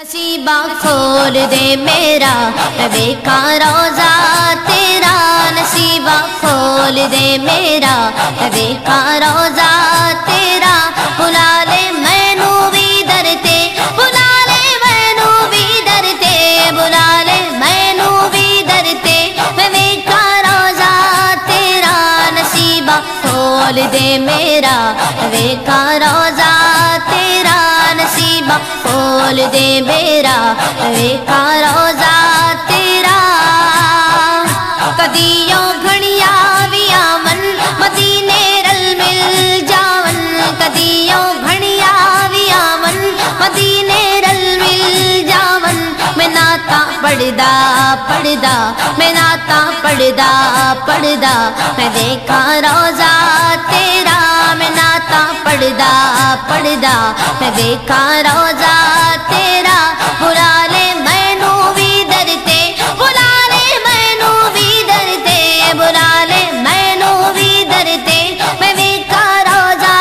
نصیبہ کھول دے میرا ویکا روزہ تیرا۔ نصیبہ کھول دے میرا ویکا روزہ تیرا۔ بلا لے مینو بھی درتے بلا لے مینو بھی درتے بلا لے مینو بھی درتے ویکا روزہ تیرا۔ نصیبہ کھول دے میرا ویکا روزہ تیرا۔ نصیبہ کھول دے میرا ویکا روزہ تیرا۔ کدیوں گھڑیا بھی آمن، مدینے رل مل جاون۔ کدیوں گھڑیا بھی آمن، مدینے رل مل جاون۔ میں ناتا پڑدا پڑدا میں ناتا پڑدا پڑدا میں دیکھا روزہ تیرا۔ میں ناتا پڑدا پڑدا میں دیکھا روزہ تیرا بلا لے مینو بھی درتے بلا لے مینو بھی درتے بلا لے مینو بھی درتے میں دیکھا روزہ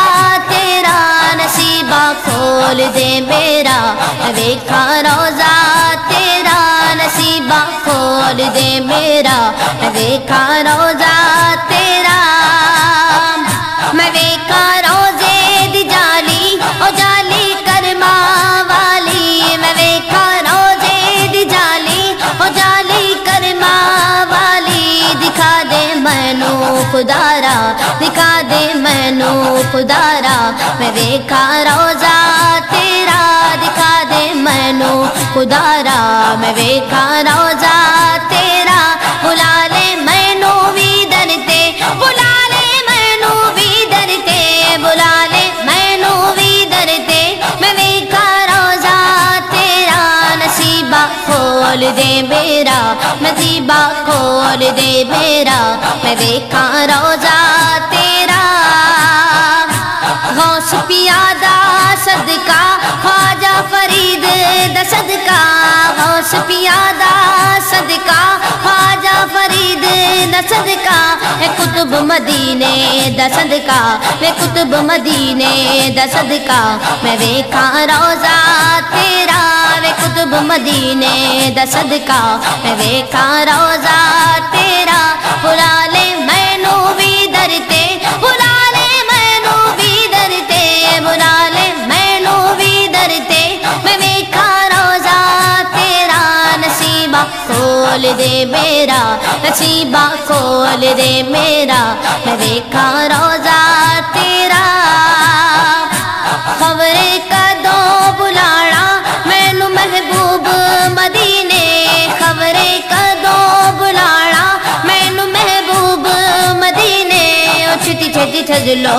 تیرا نصیبہ کھول دے میرا، میں دیکھا روزہ تیرا نصیبہ کھول دے میرا، میں دیکھا روزہ خدارا میں دیکھا روزہ تیرا، دکھا دے مینو خدارا میں دیکھا روزہ تیرا، بلا لے مینو بھی درتے، بلا لے مینو بھی درتے، بلا لے مینو بھی درتے۔ میں دیکھا روزہ تیرا، نصیبہ کھول دے میرا نصیبہ کھول دے میرا میں دیکھا روزہ دا صدقہ، اے کتب مدینے، دا صدقہ۔ میں کتب مدینے، دا صدقہ۔ میں ویکھا روزہ تیرا۔ وے کتب مدینے، دا صدقہ۔ میں ویکھا روزہ تیرا۔ کھول دے میرا نصیبہ کھول دے میرا میں ویکھا روزہ تیرا خبر کدو بلانا مینو محبوب مدینے خبر کدو بلانا مینو محبوب مدینے او چھتی چھتی چھجلو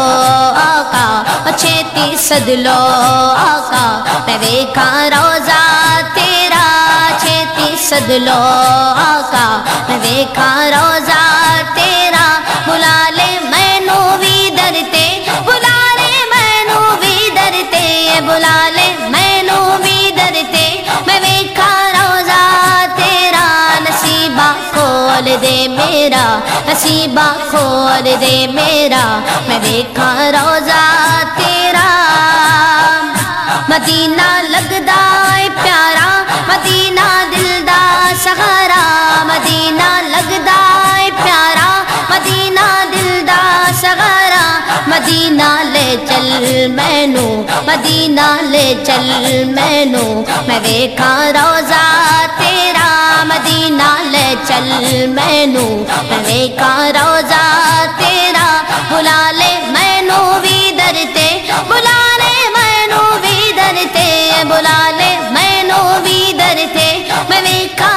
آقا او چھتی سدلو آقا میں ویکھا روزہ تیرا چھتی سدلو آقا، میں ویکھا روزہ تیرا۔ بلا لے مینو بھی درتے بلا لے مینو بھی درتے۔ بلا لے مینو بھی درتے، میں ویکھا روزہ تیرا۔ نصیبہ کھول دے میرا، نصیبہ کھول دے میرا۔ میں ویکھا روزہ تیرا۔ مدینہ لگدا ہے پیارا، مدینہ مدینہ لے چل مینو، مدینہ لے چل مینو۔ میں ویکھا روزہ تیرا، مدینہ لے چل مینو۔ میں ویکھا روزہ تیرا بلا لے مینو بھی درتے بلا لے مینو بھی درتے بلا لے مینو بھی درتے میں ویکھا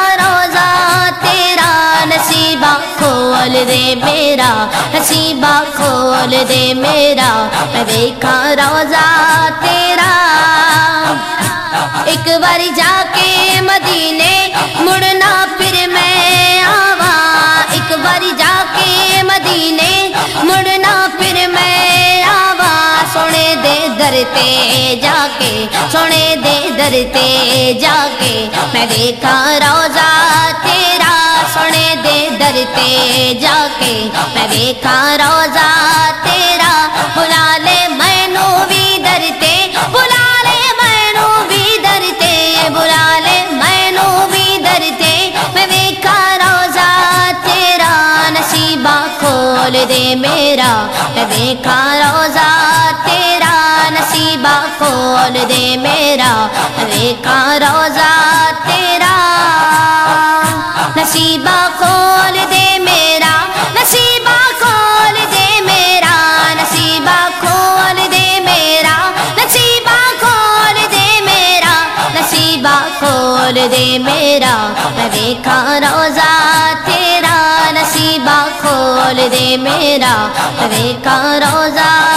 دے میرا نصیبہ کھول دے میرا۔ میں ویکھا روزہ تیرا۔ ایک بار جا کے مدینے مڑنا، پھر میں آوا ایک بار جا کے مدینے مڑنا، پھر میں آوا سونے دے درتے جا کے، سونے دے درتے جا کے۔ میں دیکھا روزہ تیرا پہ جا کے میں دیکھا روزہ تیرا۔ بلا لے میں نو بھی درتے بلا لے میں نو بھی درتے بلا لے میں نو بھی درتے میں دیکھا روزہ تیرا، نصیبہ کھول دے میرا۔ میں دیکھا روزہ تیرا، نصیبہ کھول دے میرا۔ میں دیکھا روزہ میرا رے کا روزہ